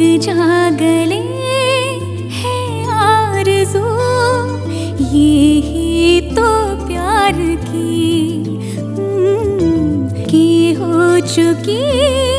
जग जागले है आरज़ू। ही तो प्यार की हम्म, की हो चुकी